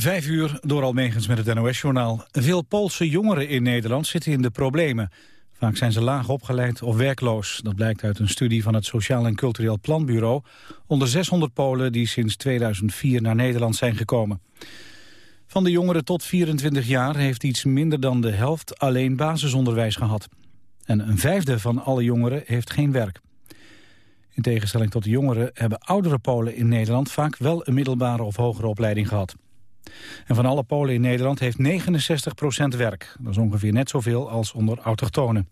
Vijf uur door Almegens met het NOS-journaal. Veel Poolse jongeren in Nederland zitten in de problemen. Vaak zijn ze laag opgeleid of werkloos. Dat blijkt uit een studie van het Sociaal en Cultureel Planbureau... onder 600 Polen die sinds 2004 naar Nederland zijn gekomen. Van de jongeren tot 24 jaar heeft iets minder dan de helft alleen basisonderwijs gehad. En een vijfde van alle jongeren heeft geen werk. In tegenstelling tot de jongeren hebben oudere Polen in Nederland vaak wel een middelbare of hogere opleiding gehad. En van alle Polen in Nederland heeft 69% werk. Dat is ongeveer net zoveel als onder autochtonen.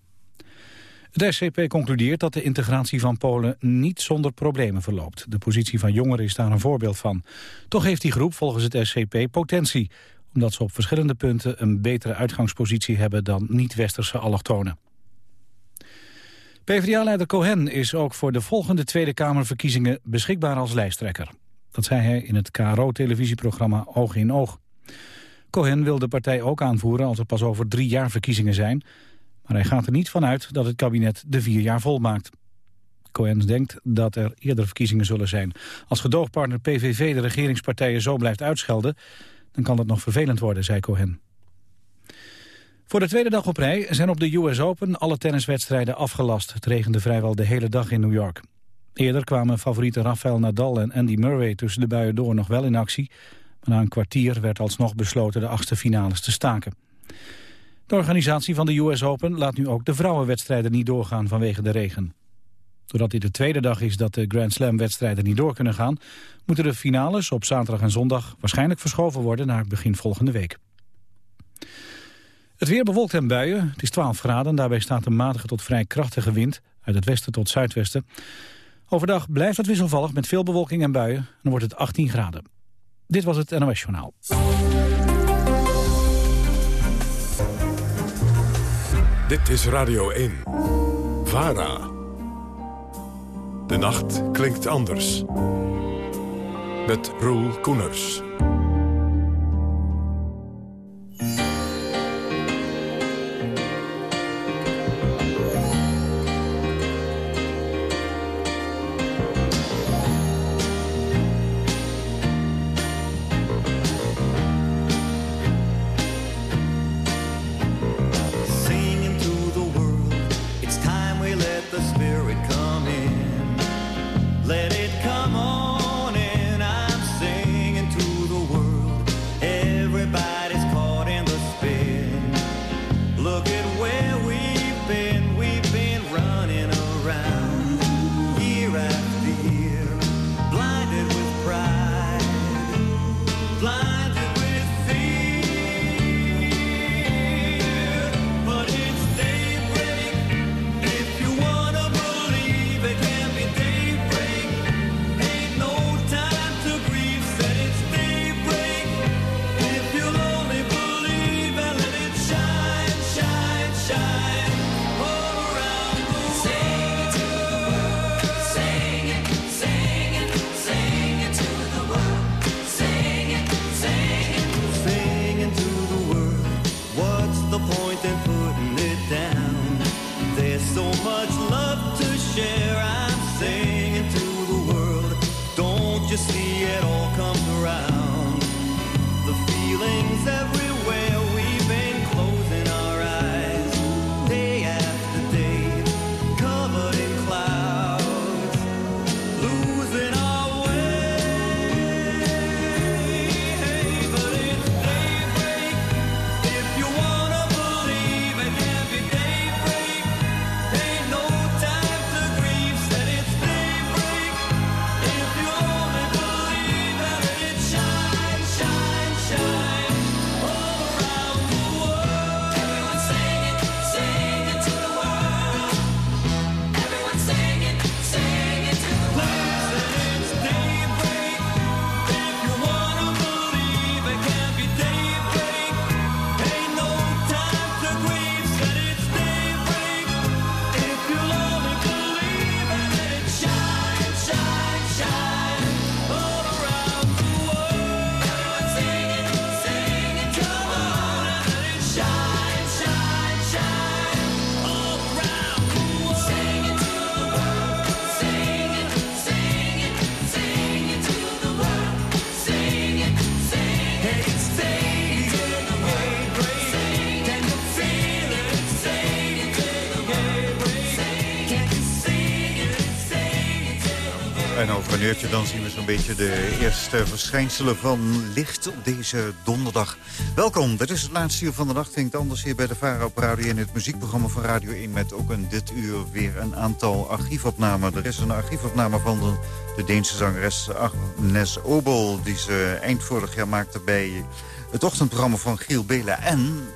Het SCP concludeert dat de integratie van Polen niet zonder problemen verloopt. De positie van jongeren is daar een voorbeeld van. Toch heeft die groep volgens het SCP potentie, omdat ze op verschillende punten een betere uitgangspositie hebben dan niet-westerse allochtonen. PvdA-leider Cohen is ook voor de volgende Tweede Kamerverkiezingen beschikbaar als lijsttrekker. Dat zei hij in het KRO-televisieprogramma Oog in Oog. Cohen wil de partij ook aanvoeren als er pas over drie jaar verkiezingen zijn. Maar hij gaat er niet van uit dat het kabinet de vier jaar volmaakt. Cohen denkt dat er eerder verkiezingen zullen zijn. Als gedoogpartner PVV de regeringspartijen zo blijft uitschelden... dan kan het nog vervelend worden, zei Cohen. Voor de tweede dag op rij zijn op de US Open alle tenniswedstrijden afgelast. Het regende vrijwel de hele dag in New York. Eerder kwamen favorieten Rafael Nadal en Andy Murray tussen de buien door nog wel in actie. Maar na een kwartier werd alsnog besloten de achtste finales te staken. De organisatie van de US Open laat nu ook de vrouwenwedstrijden niet doorgaan vanwege de regen. Doordat dit de tweede dag is dat de Grand Slam wedstrijden niet door kunnen gaan... moeten de finales op zaterdag en zondag waarschijnlijk verschoven worden naar begin volgende week. Het weer bewolkt en buien. Het is 12 graden. Daarbij staat een matige tot vrij krachtige wind uit het westen tot zuidwesten. Overdag blijft het wisselvallig met veel bewolking en buien. Dan wordt het 18 graden. Dit was het NOS Journaal. Dit is Radio 1. VARA. De nacht klinkt anders. Met Roel Koeners. Uurtje dan zien we zo'n beetje de eerste verschijnselen van licht op deze donderdag. Welkom, dit is het laatste uur van de nacht. Klinkt anders hier bij de Vara op Radio in het muziekprogramma van Radio 1... met ook een dit uur weer een aantal archiefopnamen. Er is een archiefopname van de, de Deense zangeres Agnes Obel... die ze eind vorig jaar maakte bij het ochtendprogramma van Giel Belen. En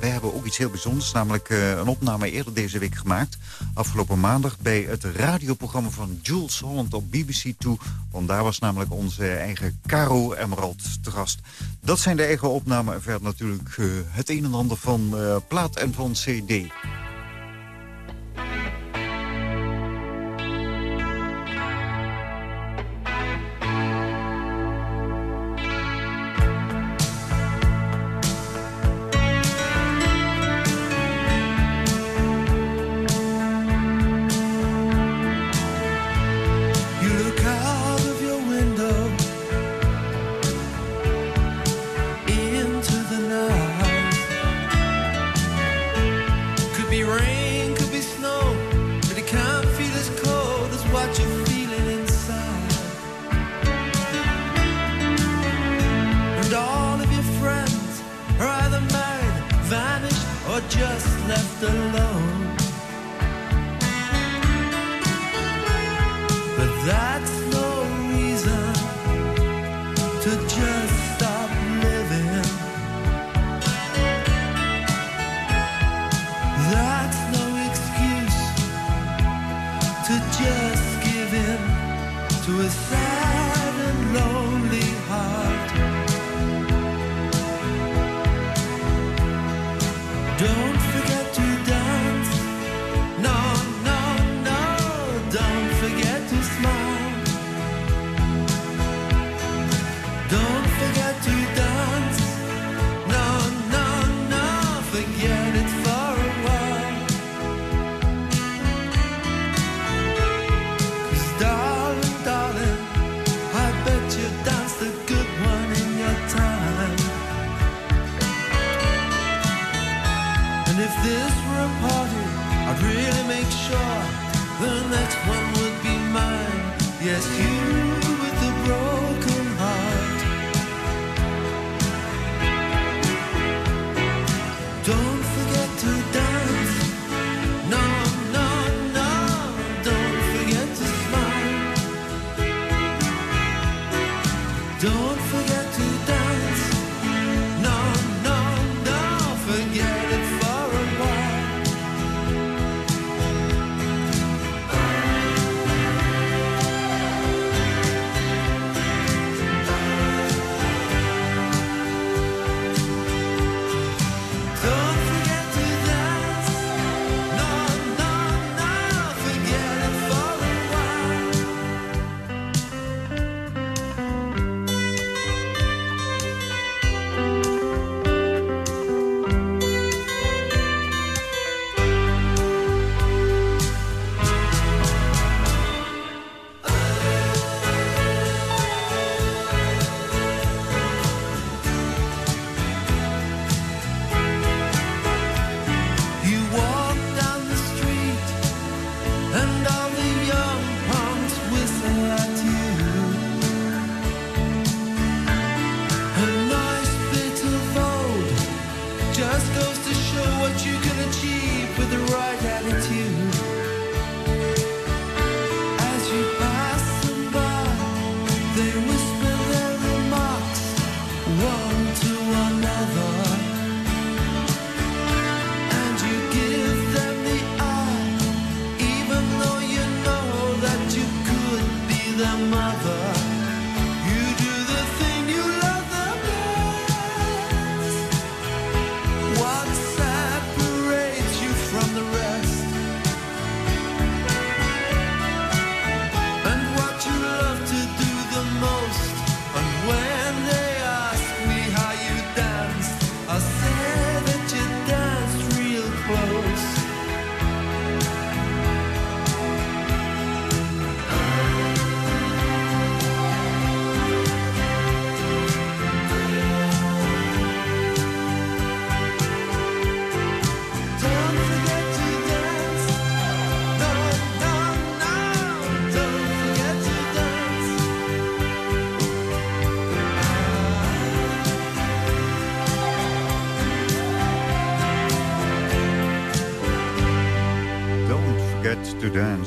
wij hebben ook iets heel bijzonders, namelijk uh, een opname eerder deze week gemaakt. Afgelopen maandag bij het radioprogramma van Jules Holland op BBC 2. Want daar was namelijk onze eigen Caro Emerald te gast. Dat zijn de eigen opnamen en verder natuurlijk uh, het een en ander van uh, plaat en van cd.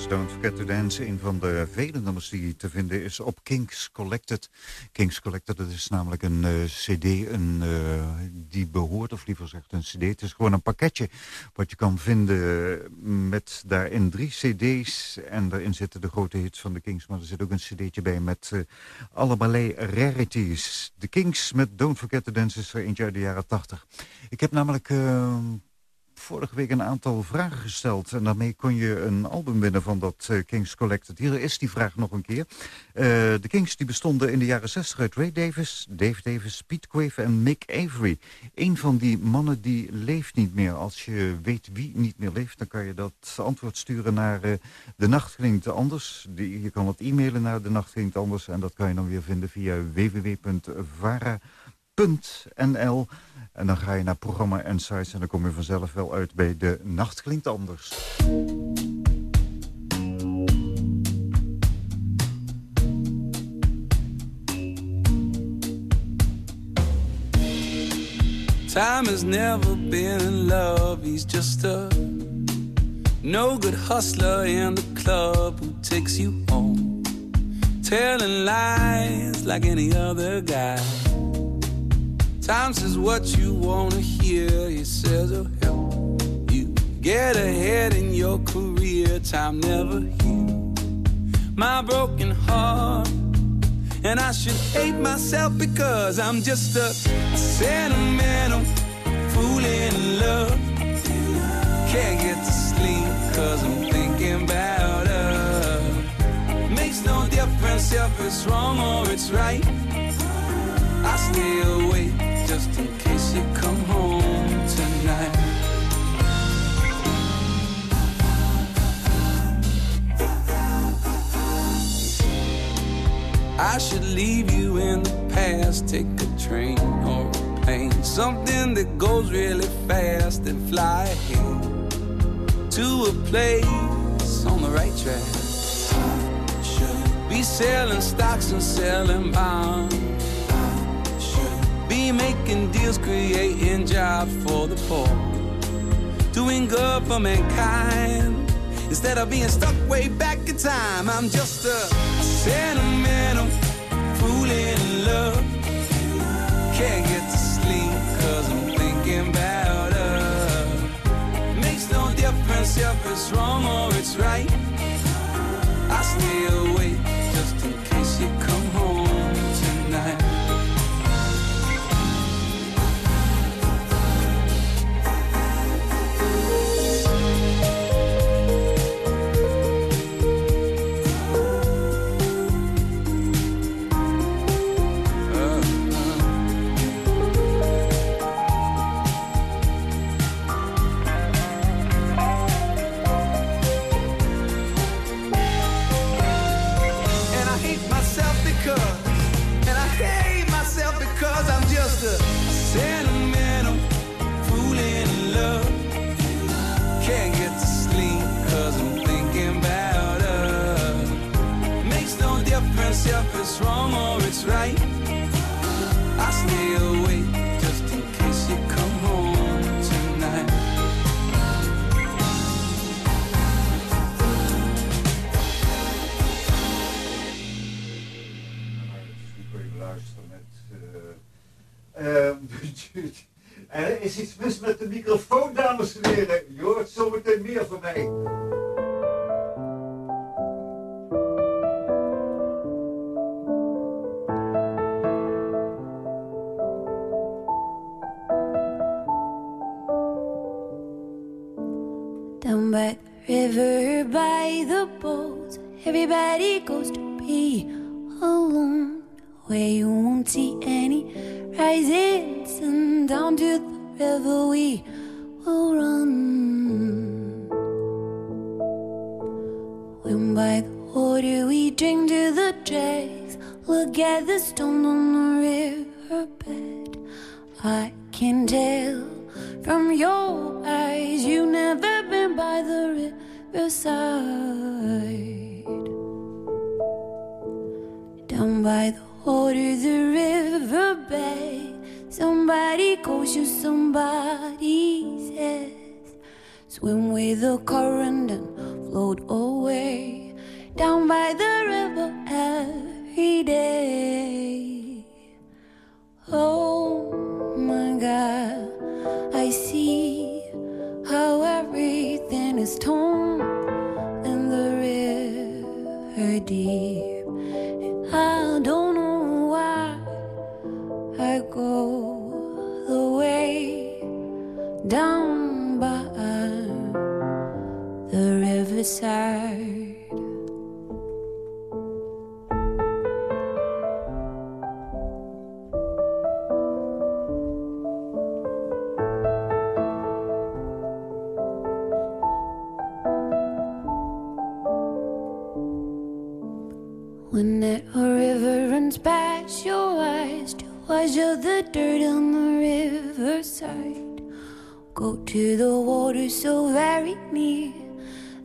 Don't Forget to Dance. Een van de vele nummers die te vinden is op Kings Collected. Kings Collected, dat is namelijk een uh, cd een, uh, die behoort, of liever gezegd een cd. Het is gewoon een pakketje wat je kan vinden met daarin drie cd's. En daarin zitten de grote hits van de Kings. Maar er zit ook een cd'tje bij met uh, allerlei rarities. De Kings met Don't Forget to Dance is er eentje uit de jaren 80. Ik heb namelijk vorige week een aantal vragen gesteld. En daarmee kon je een album winnen van dat uh, Kings Collected. Hier is die vraag nog een keer. Uh, de Kings die bestonden in de jaren 60 uit Ray Davis, Dave Davis, Pete Quave en Mick Avery. Een van die mannen die leeft niet meer. Als je weet wie niet meer leeft, dan kan je dat antwoord sturen naar uh, De Nacht Klinkt Anders. Die, je kan het e-mailen naar De Nacht Klinkt Anders. En dat kan je dan weer vinden via www.vara.nl. En dan ga je naar programma Insights en dan kom je vanzelf wel uit bij De Nacht Klinkt Anders. Time has never been in love, he's just a no good hustler in the club who takes you home. Telling lies like any other guy. Time says what you wanna hear. He says it'll help you get ahead in your career. Time never heals my broken heart. And I should hate myself because I'm just a sentimental fool in love. Can't get to sleep cause I'm thinking about her. Makes no difference if it's wrong or it's right. I stay awake just in case you come home tonight. I should leave you in the past, take a train or a plane, something that goes really fast and fly ahead to a place on the right track. Should be selling stocks and selling bonds making deals, creating jobs for the poor. Doing good for mankind. Instead of being stuck way back in time, I'm just a sentimental fool in love. Can't get to sleep cause I'm thinking about her. Makes no difference if it's wrong or it's right. I can tell from your eyes you've never been by the riverside. Down by the water, the riverbed. Somebody calls you, somebody says, Swim with the current and float away. Down by the river every day. Oh. God, I see how everything is torn in the river deep. I don't know why I go the way down by the riverside. When that river runs past your eyes to wash out the dirt on the riverside. Go to the water so very near.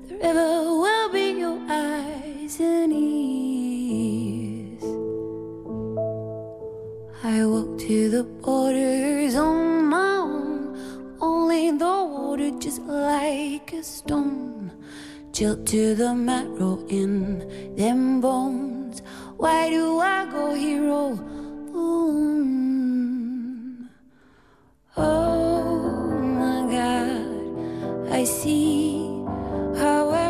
The river will be your eyes and ears. I walk to the borders on my own. Only the water just like a stone. Chilled to the marrow in them bones. Why do I go hero? Oh, Boom. Mm. Oh my God, I see how everything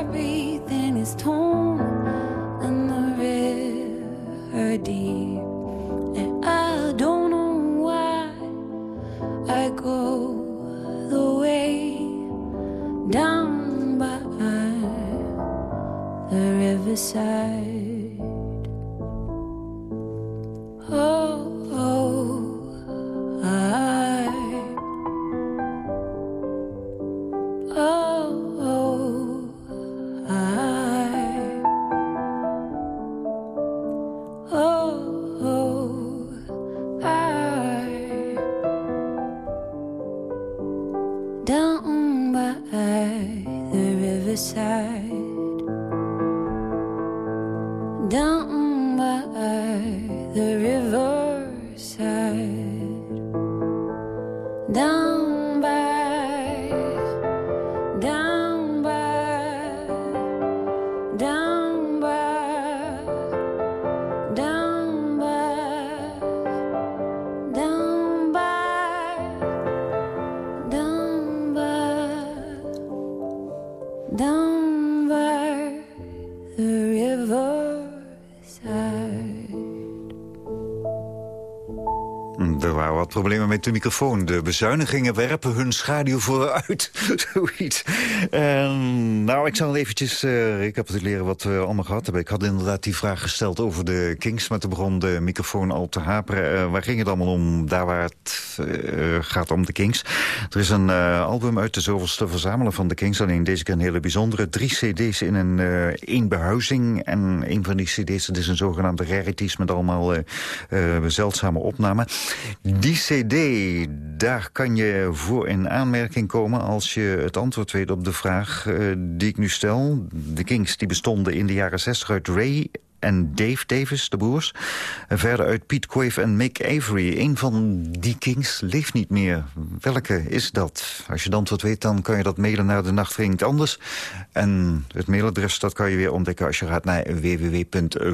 problemen met de microfoon. De bezuinigingen werpen hun schaduw vooruit. Zoiets. En, nou, ik zal eventjes eh, recapituleren wat we allemaal gehad hebben. Ik had inderdaad die vraag gesteld over de Kings... maar toen begon de microfoon al te haperen. Eh, waar ging het allemaal om? Daar waar het eh, gaat om de Kings. Er is een eh, album uit de zoveelste verzamelen van de Kings. Alleen deze keer een hele bijzondere. Drie cd's in een eh één behuizing. En een van die cd's, dat is een zogenaamde rarities... met allemaal eh, eh, zeldzame opnamen. Die cd, daar kan je voor in aanmerking komen... als je het antwoord weet op de vraag eh, die ik nu stel. De Kings die bestonden in de jaren 60 uit Ray en Dave Davis, de broers. Verder uit Pete Quave en Mick Avery. Een van die Kings leeft niet meer. Welke is dat? Als je het antwoord weet, dan kan je dat mailen naar de Nacht Anders. En het mailadres dat kan je weer ontdekken als je gaat naar www.vara.nl.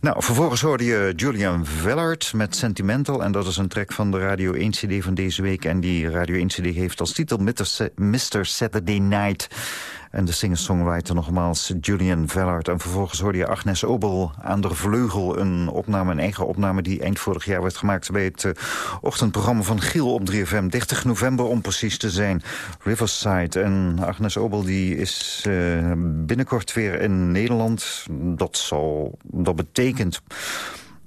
Nou, vervolgens hoorde je Julian Vellard met Sentimental. En dat is een track van de Radio 1 CD van deze week. En die Radio 1 CD heeft als titel Mr. Saturday Night... En de singer-songwriter nogmaals Julian Vellard. En vervolgens hoorde je Agnes Obel aan de vleugel. Een opname, een eigen opname die eind vorig jaar werd gemaakt... bij het uh, ochtendprogramma van Giel op 3FM. 30 november om precies te zijn. Riverside. En Agnes Obel die is uh, binnenkort weer in Nederland. Dat, zal, dat betekent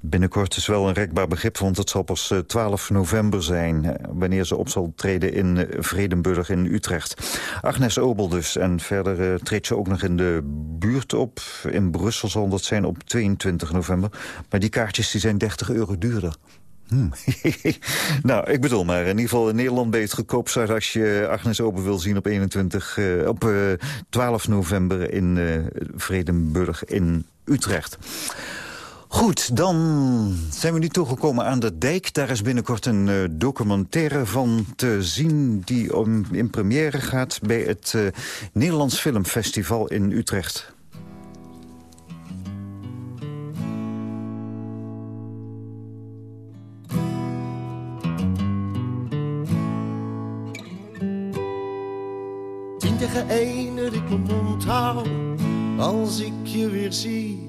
Binnenkort is wel een rekbaar begrip, want het zal pas 12 november zijn... wanneer ze op zal treden in Vredenburg in Utrecht. Agnes Obel dus. En verder treedt ze ook nog in de buurt op. In Brussel zal dat zijn op 22 november. Maar die kaartjes die zijn 30 euro duurder. Hmm. nou, ik bedoel maar, in ieder geval in Nederland ben je het als je Agnes Open wil zien op, 21, uh, op uh, 12 november in Vredenburg in Utrecht. Goed, dan zijn we nu toegekomen aan de dijk. Daar is binnenkort een uh, documentaire van te zien... die om, in première gaat bij het uh, Nederlands Filmfestival in Utrecht. Tien tegen één dat ik mijn mond hou als ik je weer zie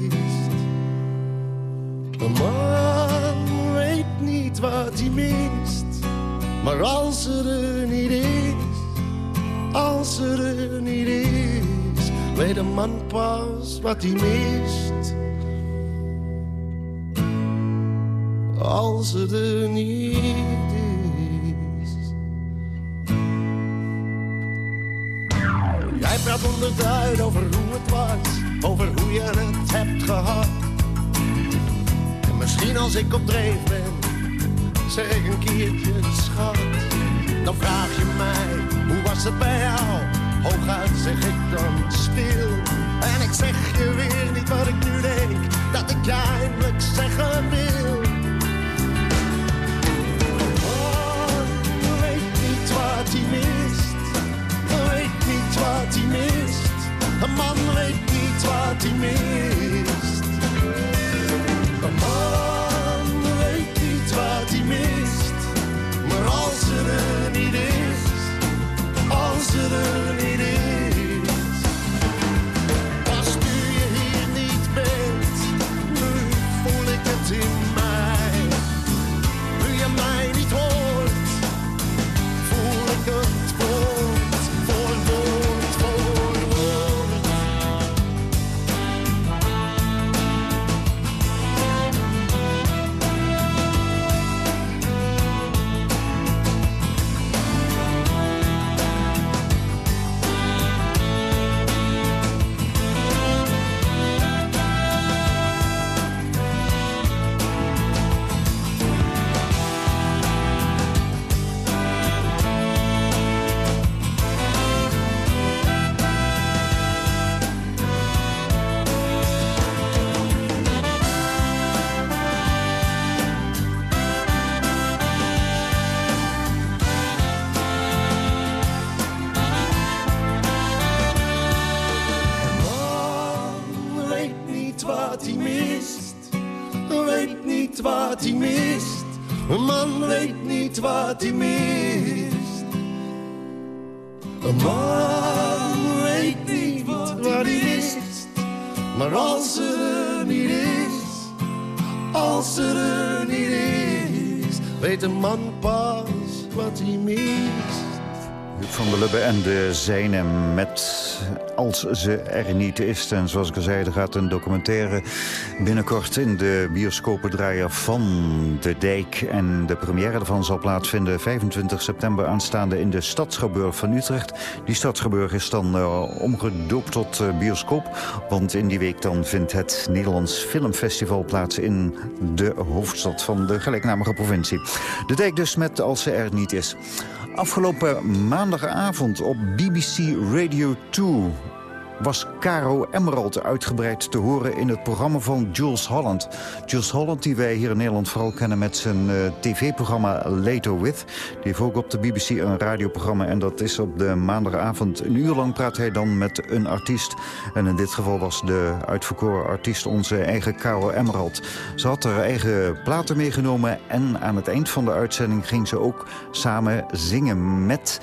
Een man weet niet wat hij mist. Maar als er er niet is, als er niet is, weet een man pas wat hij mist. Als er er niet is. Jij praat onderduid over hoe het was, over hoe je het hebt gehad Misschien als ik op dreef ben, zeg ik een keertje schat. Dan vraag je mij, hoe was het bij jou? Hooguit zeg ik dan stil. En ik zeg je weer niet wat ik nu denk, dat ik je eindelijk zeggen wil. Oh, weet niet wat hij mist, weet niet wat hij mist. Een man weet niet wat hij mist. Man weet niet wat hij mist. Maar als er er niet is, als er er niet is. Zijnen met Als ze er niet is. En zoals ik al zei, er gaat een documentaire binnenkort in de bioscopen draaien van De Dijk. En de première ervan zal plaatsvinden 25 september aanstaande in de Stadsgeburg van Utrecht. Die Stadsgeburg is dan uh, omgedoopt tot uh, bioscoop. Want in die week dan vindt het Nederlands Filmfestival plaats in de hoofdstad van de gelijknamige provincie. De Dijk dus met Als ze er niet is. Afgelopen maandagavond op BBC Radio 2 was Caro Emerald uitgebreid te horen in het programma van Jules Holland. Jules Holland, die wij hier in Nederland vooral kennen met zijn uh, tv-programma Later With. Die heeft op de BBC een radioprogramma en dat is op de maandagavond. Een uur lang praat hij dan met een artiest. En in dit geval was de uitverkoren artiest onze eigen Caro Emerald. Ze had haar eigen platen meegenomen en aan het eind van de uitzending ging ze ook samen zingen met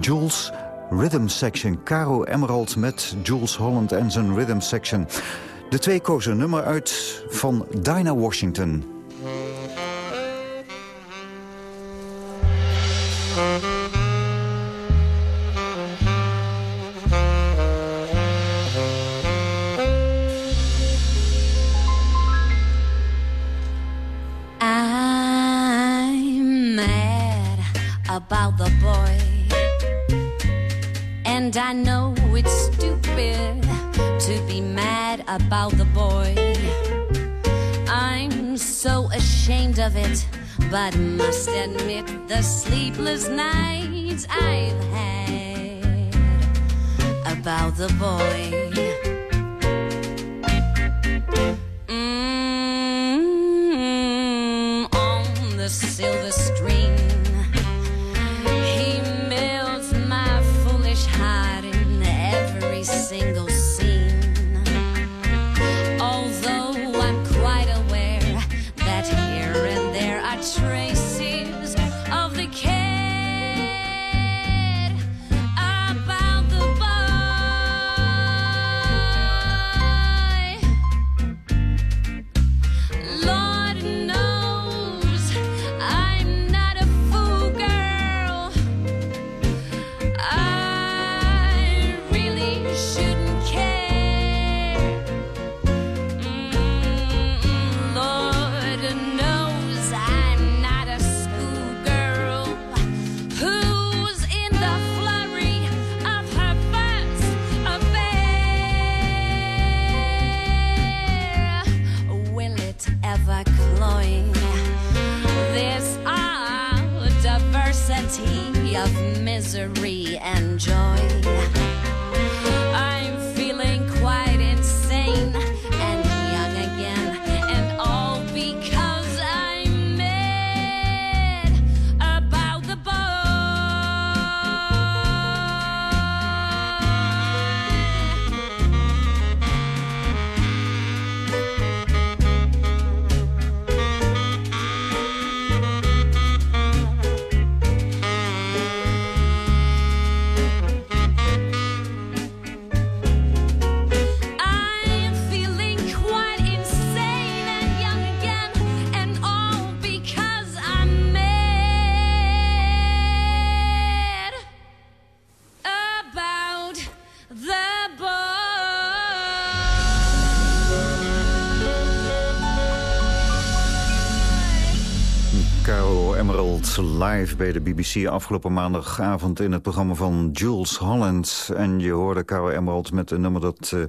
Jules Rhythm Section. Caro Emerald met Jules Holland en zijn Rhythm Section. De twee kozen nummer uit van Dinah Washington. But must admit the sleepless nights I've had about the boy. Live bij de BBC afgelopen maandagavond... in het programma van Jules Holland. En je hoorde Caro Emerald met een nummer dat uh,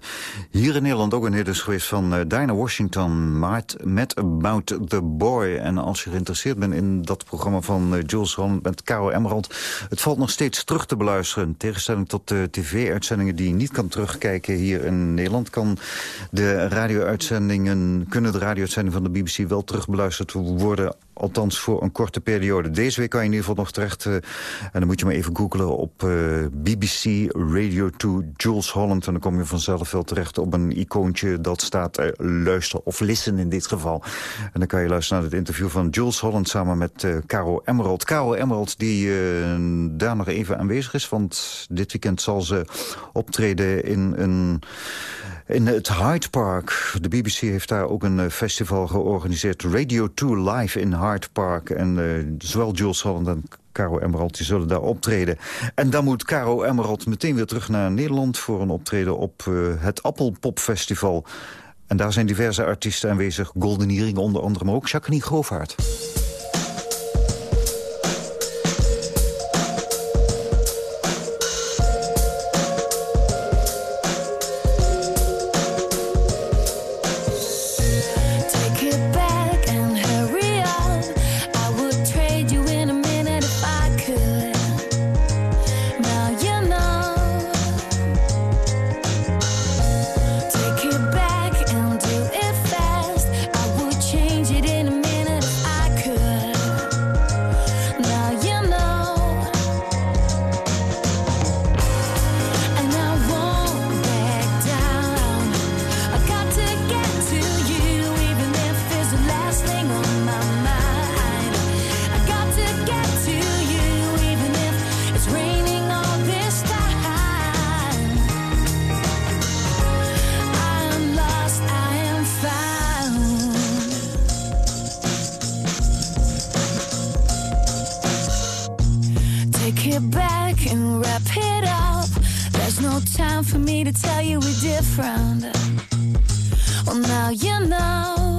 hier in Nederland ook een hit is geweest... van uh, Dinah Washington, Met About the Boy. En als je geïnteresseerd bent in dat programma van uh, Jules Holland met Caro Emerald... het valt nog steeds terug te beluisteren. In tegenstelling tot de tv-uitzendingen die je niet kan terugkijken hier in Nederland... Kan de radio-uitzendingen, kunnen de radio-uitzendingen van de BBC wel terugbeluisterd worden Althans voor een korte periode. Deze week kan je in ieder geval nog terecht... Uh, en dan moet je maar even googlen op eh, BBC Radio 2 Jules Holland. En dan kom je vanzelf wel terecht op een icoontje dat staat uh, luister of listen in dit geval. En dan kan je luisteren naar het interview van Jules Holland samen met Caro Emerald. Caro Emerald die daar nog even aanwezig is, want dit weekend zal ze optreden in een in het Hyde Park. De BBC heeft daar ook een festival georganiseerd. Radio 2 Live in Hyde Park. En uh, zowel Jules Holland en Caro Emerald die zullen daar optreden. En dan moet Caro Emerald meteen weer terug naar Nederland... voor een optreden op uh, het Appelpop Festival. En daar zijn diverse artiesten aanwezig. Golden Earring onder andere, maar ook Jacqueline Grovaert. it back and wrap it up. There's no time for me to tell you we're different. Well, now you know.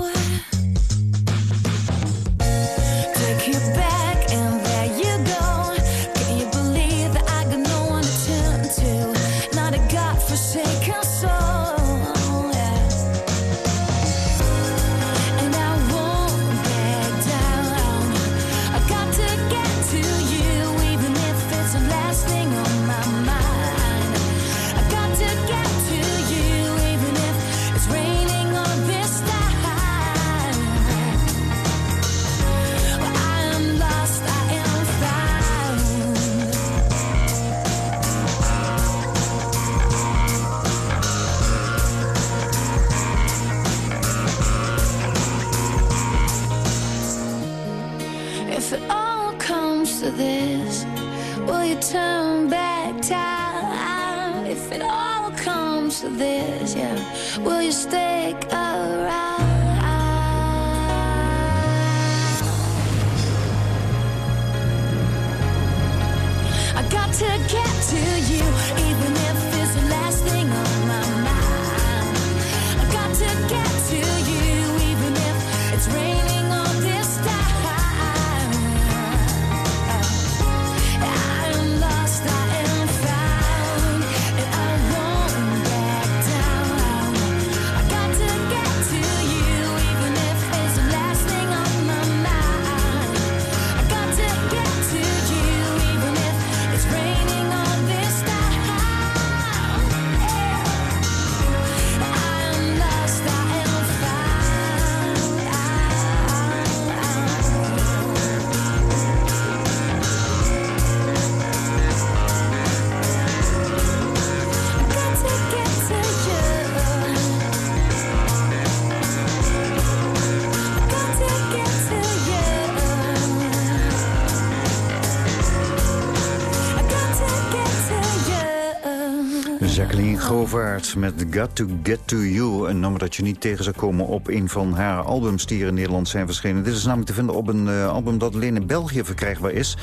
Will you stick Met Got to Get to You. Een nummer dat je niet tegen zou komen op een van haar albums die hier in Nederland zijn verschenen. Dit is namelijk te vinden op een eh, album dat alleen in België verkrijgbaar is.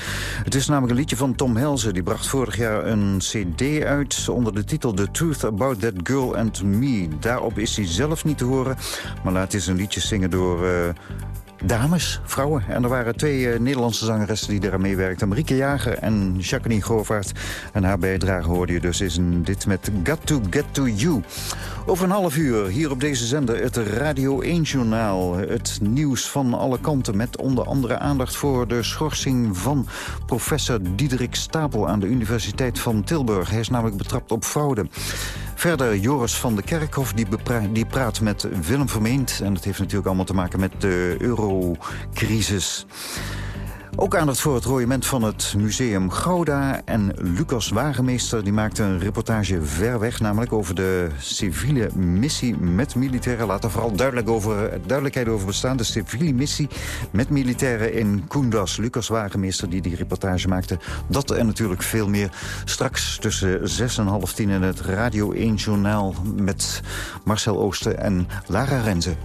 Het is namelijk een liedje van Tom Helze. Die bracht vorig jaar een cd uit onder de titel The Truth About That Girl and Me. Daarop is hij zelf niet te horen, maar laat eens een liedje zingen door... eh, dames, vrouwen. En er waren twee eh, Nederlandse zangeressen die eraan meewerkten. Marieke Jager en Jacqueline Govaert. En haar bijdrage hoorde je dus is dit met Got to Get to You. Over een half uur hier op deze zender het Radio 1-journaal. Het nieuws van alle kanten met onder andere aandacht voor de schorsing van professor Diederik Stapel aan de Universiteit van Tilburg. Hij is namelijk betrapt op fraude. Verder Joris van de Kerkhof, die, die praat met Willem Vermeend. En dat heeft natuurlijk allemaal te maken met de eurocrisis. Ook aandacht voor het royement van het museum Gouda. En Lucas Wagemeester die maakte een reportage ver weg... namelijk over de civiele missie met militairen. Laat er vooral duidelijk over, duidelijkheid over bestaan. De civiele missie met militairen in Koendas. Lucas Wagemeester die die reportage maakte. Dat en natuurlijk veel meer. Straks tussen zes en half tien in het Radio 1 Journaal... met Marcel Oosten en Lara Renze.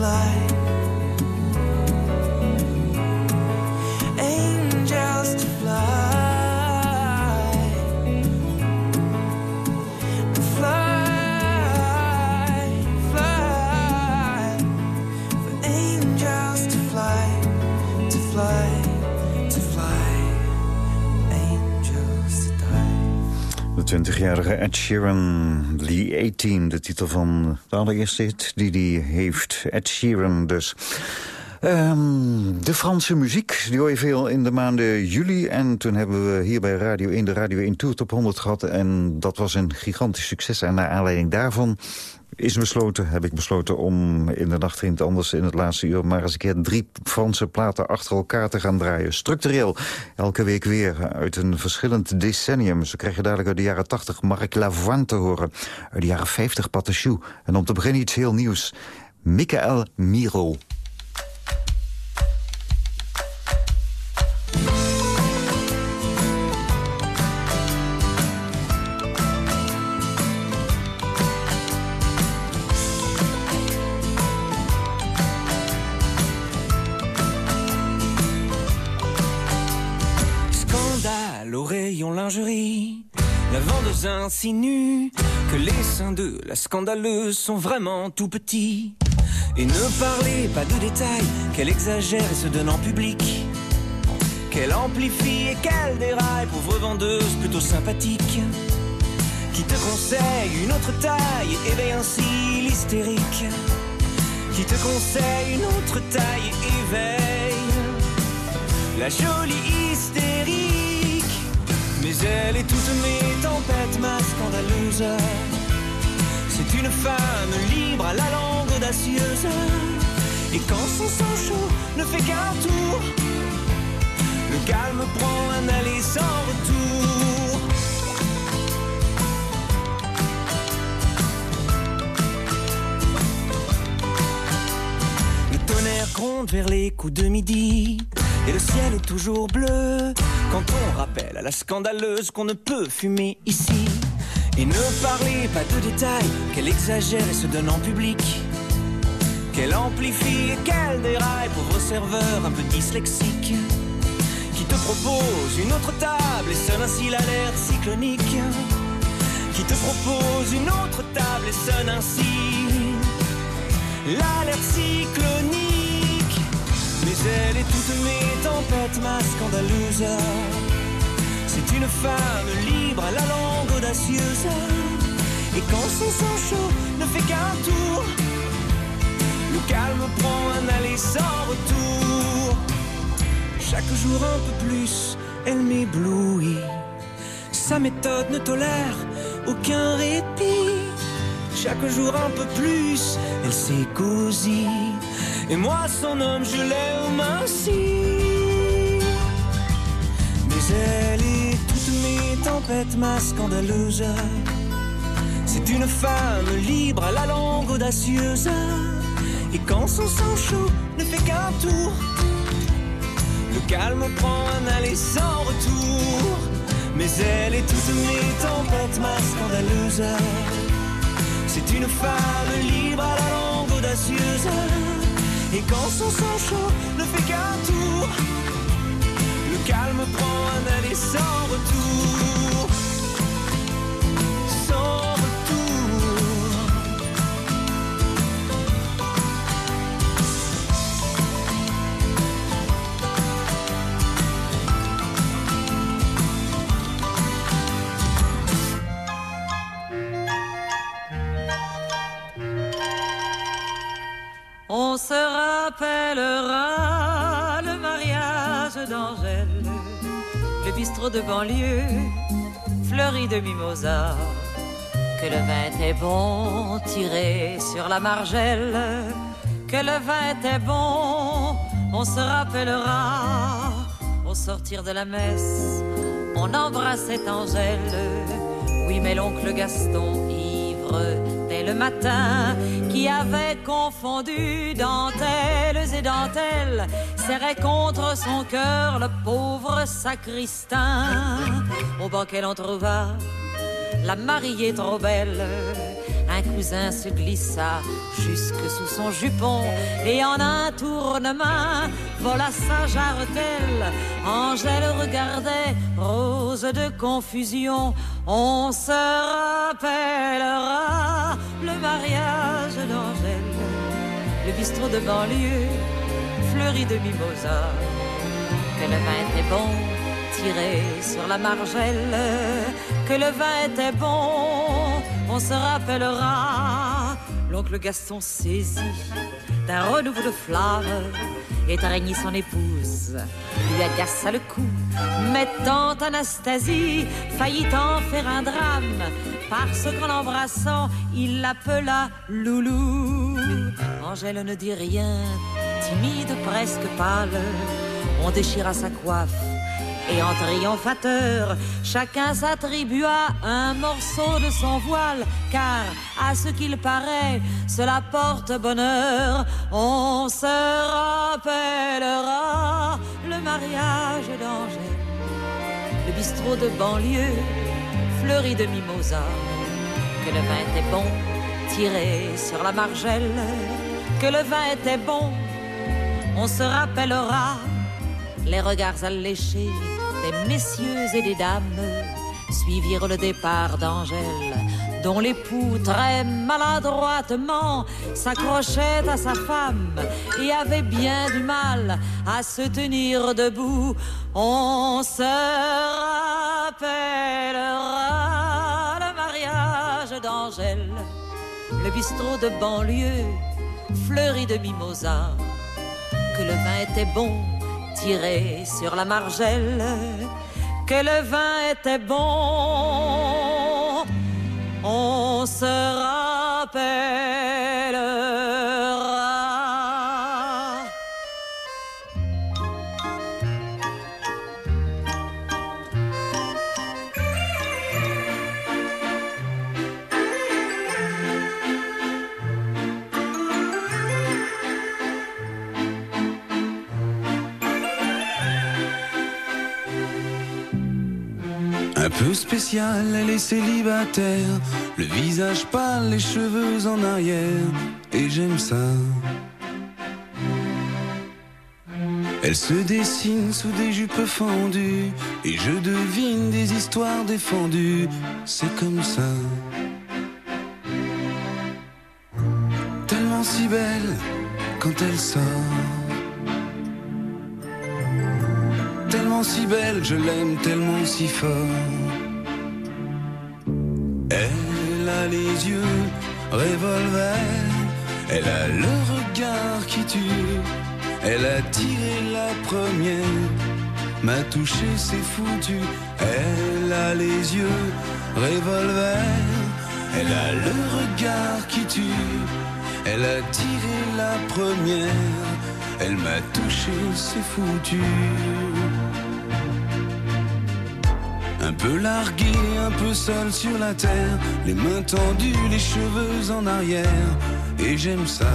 Fly. 20-jarige Ed Sheeran, The A-Team, de titel van de allereerste hit die hij heeft. Ed Sheeran dus. Ehm, de Franse muziek, die hoor je veel in de maanden juli. En toen hebben we hier bij Radio 1 de Radio 1 Tour Top 100 gehad. En dat was een gigantisch succes. En naar aanleiding daarvan is besloten, heb ik besloten om in de nacht ging het anders in het laatste uur... maar eens een keer drie Franse platen achter elkaar te gaan draaien. Structureel, elke week weer, uit een verschillend decennium. Zo krijg je dadelijk uit de jaren 80 Marc Lavoine te horen. Uit de jaren 50 Patachou. En om te beginnen iets heel nieuws. Michael Miro. Vendeuse insinue que les seins de la scandaleuse sont vraiment tout petits. Et ne parlez pas de détails, qu'elle exagère et se donne en public. Qu'elle amplifie et qu'elle déraille, pauvre vendeuse plutôt sympathique. Qui te conseille une autre taille et éveille ainsi l'hystérique. Qui te conseille une autre taille éveille la jolie hystérique. Femme libre à la langue audacieuse. Et quand son sang chaud ne fait qu'un tour, le calme prend un aller sans retour. Le tonnerre gronde vers les coups de midi. Et le ciel est toujours bleu quand on rappelle à la scandaleuse qu'on ne peut fumer ici. Et ne parlez pas de détails, qu'elle exagère et se donne en public. Qu'elle amplifie et qu'elle déraille, pauvre serveur un peu dyslexique. Qui te propose une autre table et sonne ainsi l'alerte cyclonique. Qui te propose une autre table et sonne ainsi l'alerte cyclonique. Mais elle est toute mes tempêtes, ma scandaleuse. C'est une femme libre à la langue audacieuse. Et quand son sang chaud ne fait qu'un tour, le calme prend un aller sans retour. Chaque jour un peu plus, elle m'éblouit. Sa méthode ne tolère aucun répit. Chaque jour un peu plus, elle cosy. Et moi, son homme, je l'aime ainsi. Mais elle tempêtes, ma scandaleuse. C'est une femme libre à la langue audacieuse. Et quand son sang chaud ne fait qu'un tour, le calme prend un aller sans retour. Mais elle est toute mes tempêtes, ma scandaleuse. C'est une femme libre à la langue audacieuse. Et quand son sang chaud ne fait qu'un tour, calme prend un aller sans retour. Sans. On se rappellera le bistrot de banlieue, fleuri de mimosa. Que le vin était bon, tiré sur la margelle. Que le vin était bon, on se rappellera. Au sortir de la messe, on embrassait Angèle. Oui, mais l'oncle Gaston, ivre dès le matin, qui avait confondu dentelles et dentelles, serrait contre son cœur le pauvre sacristain. Au banquet, l'on trouva la mariée trop belle. Un cousin se glissa jusque sous son jupon et en un tournement vola sa jarretelle. Angèle regardait, rose de confusion. On se rappellera le mariage d'Angèle, le bistrot de banlieue, de mimosa. Que le vin était bon, tiré sur la margelle, que le vin était bon, on se rappellera. L'oncle Gaston saisit d'un renouveau de flamme, étreignit son épouse, lui agaça le cou, mettant Anastasie, faillit en faire un drame, parce qu'en l'embrassant, il l'appela Loulou. Angèle ne dit rien, timide, presque pâle, on déchira sa coiffe et en triomphateur, chacun s'attribua un morceau de son voile, car à ce qu'il paraît, cela porte bonheur. On se rappellera le mariage d'Angèle, le bistrot de banlieue, fleuri de mimosa, que le vin était bon, tiré sur la margelle, que le vin était bon. On se rappellera les regards alléchés des messieurs et des dames suivirent le départ d'Angèle, dont l'époux très maladroitement s'accrochait à sa femme et avait bien du mal à se tenir debout. On se rappellera le mariage d'Angèle, le bistrot de banlieue, fleuri de mimosa, que le vin était bon tiré sur la margelle, que le vin était bon, on se rappellera. Peu spécial, elle est célibataire, le visage pâle, les cheveux en arrière, et j'aime ça. Elle se dessine sous des jupes fendues, et je devine des histoires défendues, c'est comme ça. Tellement si belle quand elle sort. Tellement si belle, je l'aime tellement si fort. Elle a les yeux revolver, elle a le regard qui tue. Elle a tiré la première, m'a touché, c'est foutu. Elle a les yeux revolver, elle a le regard qui tue. Elle a tiré la première, elle m'a touché, c'est foutu. Un peu largué, un peu seul sur la terre, les mains tendues, les cheveux en arrière, et j'aime ça.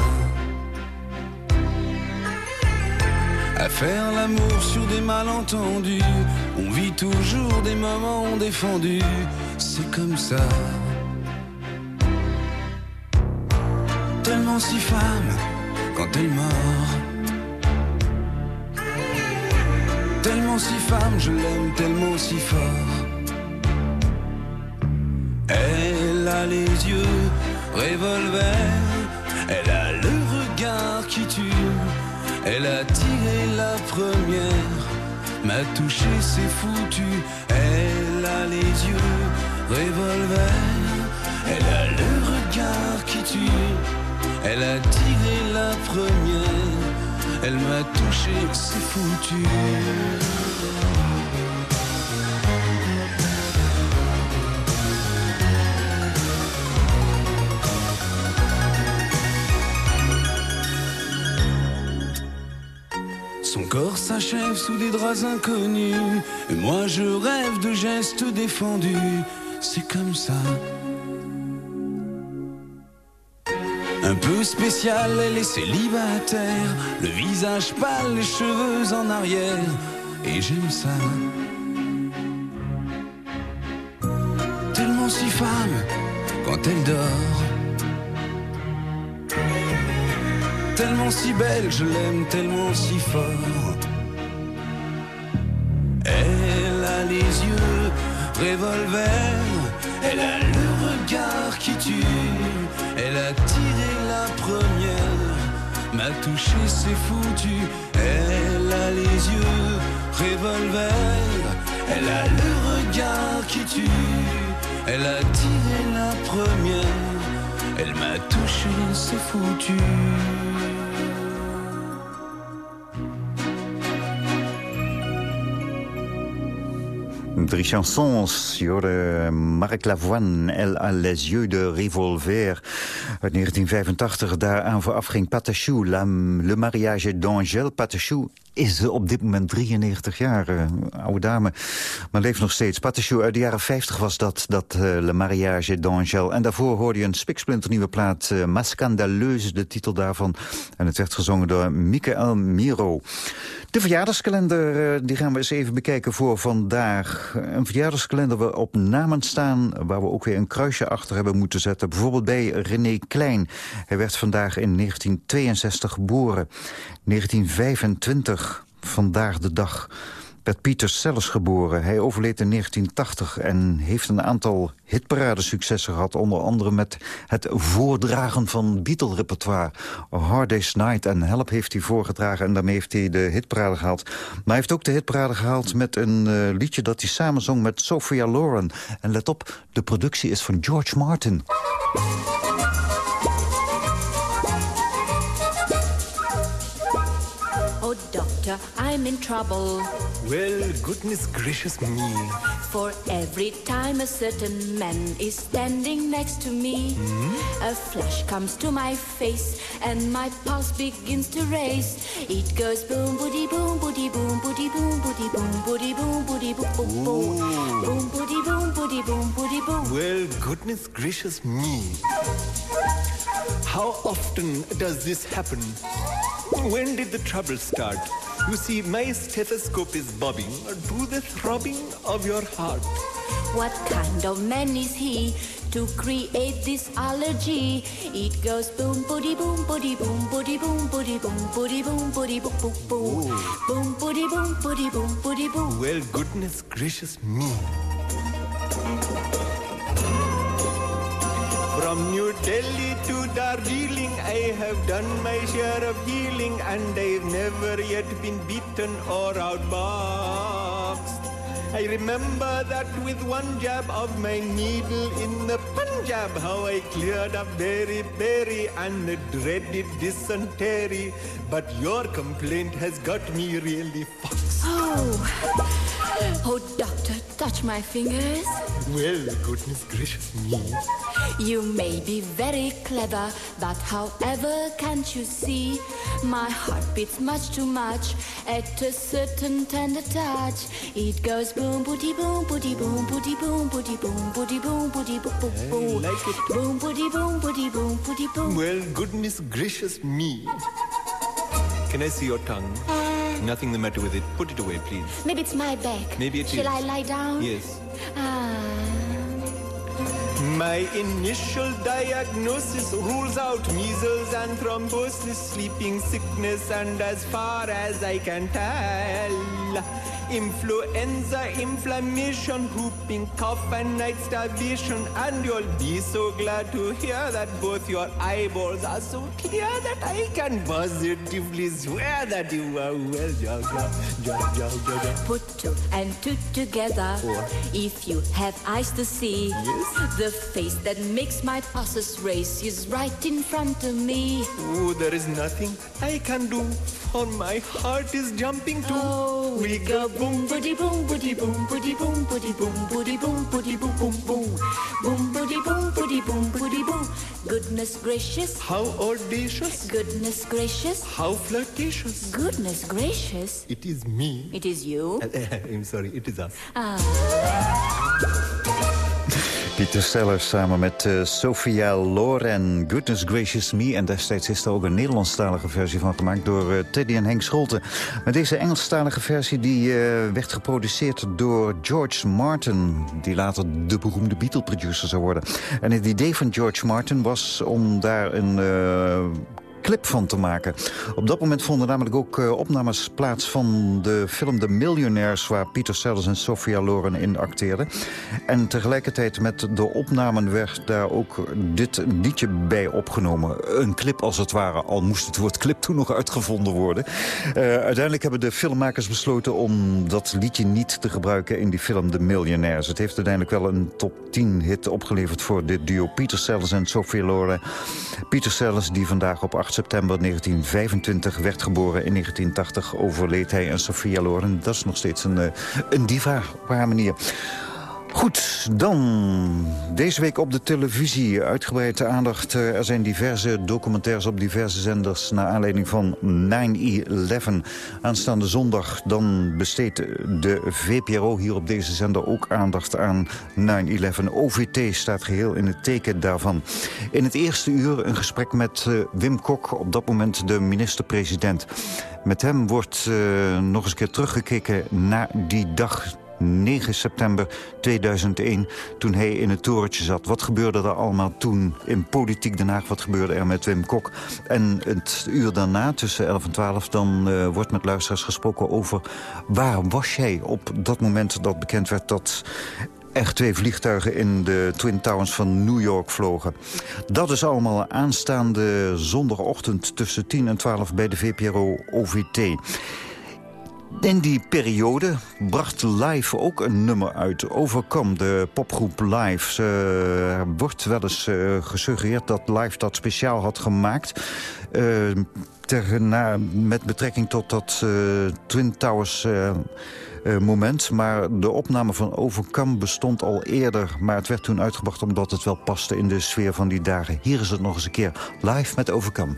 à faire l'amour sur des malentendus. On vit toujours des moments défendus, c'est comme ça. Tellement si femme quand elle mord. Tellement si femme, je l'aime tellement si fort. A les yeux revolver, elle a le regard qui tue. Elle a tiré la première, m'a touché, c'est foutu. Elle a les yeux revolver, elle a le regard qui tue. Elle a tiré la première, elle m'a touché, c'est foutu. Corps s'achève sous des draps inconnus. Et moi je rêve de gestes défendus. C'est comme ça. Un peu spécial, elle est célibataire. Le visage pâle, les cheveux en arrière. Et j'aime ça. Tellement si femme quand elle dort. Tellement si belle, je l'aime tellement si fort. Elle a les yeux revolver, elle a le regard qui tue. Elle a tiré la première, m'a touché, c'est foutu. Elle a les yeux revolver, elle a le regard qui tue. Elle a tiré la première, elle m'a touché, c'est foutu. Drie chansons. Je hoorde Marc Lavoine, Elle a les yeux de revolver. Uit 1985, daaraan vooraf ging Patachou, Le mariage d'Angèle. Patachou is op dit moment 93 jaar, uh, oude dame, maar leeft nog steeds. Patachou uit de jaren 50 was dat, dat uh, Le mariage d'Angèle. En daarvoor hoorde je een spiksplinternieuwe plaat, uh, Mascandaleuse, de titel daarvan. En het werd gezongen door Michael Miro. De verjaardagskalender die gaan we eens even bekijken voor vandaag. Een verjaardagskalender waarop namen staan... waar we ook weer een kruisje achter hebben moeten zetten. Bijvoorbeeld bij René Klein. Hij werd vandaag in 1962 geboren. 1925, vandaag de dag werd Pieter Sellers geboren. Hij overleed in 1980 en heeft een aantal hitparadesuccessen gehad. Onder andere met het voordragen van Beatle-repertoire. Hard Day's Night en Help heeft hij voorgedragen... en daarmee heeft hij de hitparade gehaald. Maar hij heeft ook de hitparade gehaald met een uh, liedje... dat hij samen zong met Sophia Loren. En let op, de productie is van George Martin. Doctor, I'm in trouble. Well, goodness gracious me. For every time a certain man is standing next to me, Hmm? a flash comes to my face and my pulse begins to race. It goes boom, boody, boom, boody, boom, boody, boom, boody, boom, boody, boom, boody, boom, boom, boom, boom, boody, boom, boody, boom, boody, boom. Well, goodness gracious me. How often does this happen? When did the trouble start? You see, my stethoscope is bobbing to the throbbing of your heart. What kind of man is he to create this allergy? It goes boom, boody, boom, boody, boom, boody, boom, boody, boom, boody, boom, boody, boom, boom, boom, oh. boom, boody, boom, boody, boom, boody, boom. Well, goodness gracious me. From New Delhi to Darjeeling, I have done my share of healing, and I've never yet been beaten or outboxed. I remember that with one jab of my needle in the Punjab, how I cleared up very, very and the dreaded dysentery. But your complaint has got me really foxed. Oh, oh, doctor, touch my fingers. Well, goodness gracious me. You may be very clever, but however can't you see? My heart beats much too much at a certain tender touch. It goes boom, booty, boom, booty, boom, booty, boom, booty, boom, booty, boom, booty, boom, boom, boom. like it. Boom, booty, boom, booty, boom, booty, boom. Well, goodness gracious me. Can I see your tongue? Nothing the matter with it. Put it away, please. Maybe it's my back. Maybe it Shall is. I lie down? Yes. Ah. My initial diagnosis rules out measles and thrombosis, sleeping sickness, and as far as I can tell, influenza, inflammation, whooping cough, and night starvation. And you'll be so glad to hear that both your eyeballs are so clear that I can positively swear that you are well. Ja, ja, ja, ja, ja, ja. Put two and two together. Four. If you have eyes to see, Yes. the face that makes my pulses race is right in front of me. Oh, there is nothing I can do, for my heart is jumping too. Oh, we go boom, booty, boom, booty, boom, booty, boom, booty, boom, booty, boom, booty, boom, boom, boom, boom, booty, boom, booty, boom, booty, boom. Goodness gracious, How audacious, goodness gracious, how flirtatious. goodness gracious. It is me. It is you. I'm sorry, it is us. Ah. Pieter Sellers samen met eh, Sophia Loren, Goodness Gracious Me. En destijds is er ook een Nederlandstalige versie van gemaakt door eh, Teddy en Henk Scholten. Maar deze Engelstalige versie die, eh, werd geproduceerd door George Martin... die later de beroemde Beatle-producer zou worden. En het idee van George Martin was om daar een... clip van te maken. Op dat moment vonden namelijk ook eh, opnames plaats van de film The Millionaires... waar Peter Sellers en Sophia Loren in acteerden. En tegelijkertijd met de opnamen werd daar ook dit liedje bij opgenomen. Een clip als het ware, al moest het woord clip toen nog uitgevonden worden. Eh, uiteindelijk hebben de filmmakers besloten om dat liedje niet te gebruiken... in die film The Millionaires. Het heeft uiteindelijk wel een top 10 hit opgeleverd voor dit duo Peter Sellers en Sophia Loren. Peter Sellers, die vandaag op 8 september 1925 werd geboren. In 1980 overleed hij en Sophia Loren. Dat is nog steeds een, eh, een diva op haar manier. Goed, dan deze week op de televisie uitgebreide aandacht. Eh, Er zijn diverse documentaires op diverse zenders... naar aanleiding van 9-11. Aanstaande zondag dan besteedt de VPRO hier op deze zender ook aandacht aan 9-11. OVT staat geheel in het teken daarvan. In het eerste uur een gesprek met eh, Wim Kok, op dat moment de minister-president. Met hem wordt eh, nog eens een keer teruggekeken naar die dag 9 september 2001, toen hij in het torentje zat. Wat gebeurde er allemaal toen in Politiek Den Haag? Wat gebeurde er met Wim Kok? En het uur daarna, tussen 11 en 12, dan eh, wordt met luisteraars gesproken over... waar was jij op dat moment dat bekend werd dat er twee vliegtuigen in de Twin Towers van New York vlogen. Dat is allemaal aanstaande zondagochtend tussen 10 en 12 bij de VPRO OVT. In die periode bracht Live ook een nummer uit. Overcome, de popgroep Live. Er wordt wel eens eh, gesuggereerd dat Live dat speciaal had gemaakt. ter, na, met betrekking tot dat eh, Twin Towers... moment. Maar de opname van Overcome bestond al eerder. Maar het werd toen uitgebracht omdat het wel paste in de sfeer van die dagen. Hier is het nog eens een keer live met Overcome.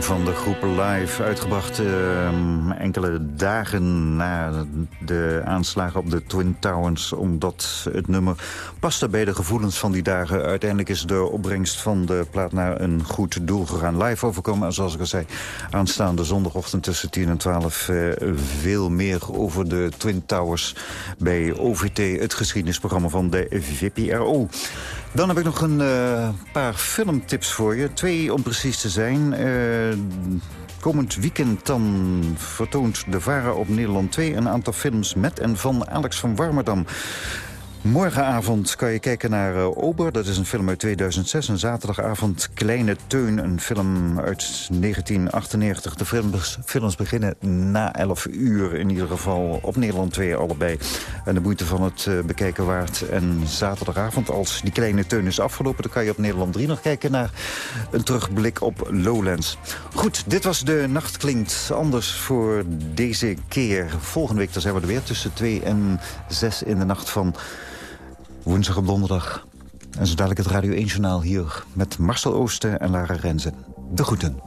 Van de groep Live, uitgebracht eh, enkele dagen na de aanslagen op de Twin Towers. Omdat het nummer paste bij de gevoelens van die dagen. Uiteindelijk is de opbrengst van de plaat naar een goed doel gegaan. Live overkomen, en zoals ik al zei, aanstaande zondagochtend tussen 10 en 12... eh, veel meer over de Twin Towers bij OVT, het geschiedenisprogramma van de VPRO. Dan heb ik nog een eh, paar filmtips voor je. Twee om precies te zijn. Eh, komend weekend dan vertoont de VARA op Nederland 2... een aantal films met en van Alex van Warmerdam. Morgenavond kan je kijken naar eh, Ober, dat is een film uit 2006. En zaterdagavond Kleine Teun, een film uit 1998. De films, films beginnen na 11 uur in ieder geval op Nederland 2 allebei. En de moeite van het eh, bekijken waard. En zaterdagavond, als die Kleine Teun is afgelopen... dan kan je op Nederland 3 nog kijken naar een terugblik op Lowlands. Goed, dit was de Nacht Klinkt Anders voor deze keer. Volgende week dan zijn we er weer tussen 2 en 6 in de nacht van woensdag op donderdag. En zo dadelijk het Radio 1-journaal hier met Marcel Oosten en Lara Renzen. De groeten.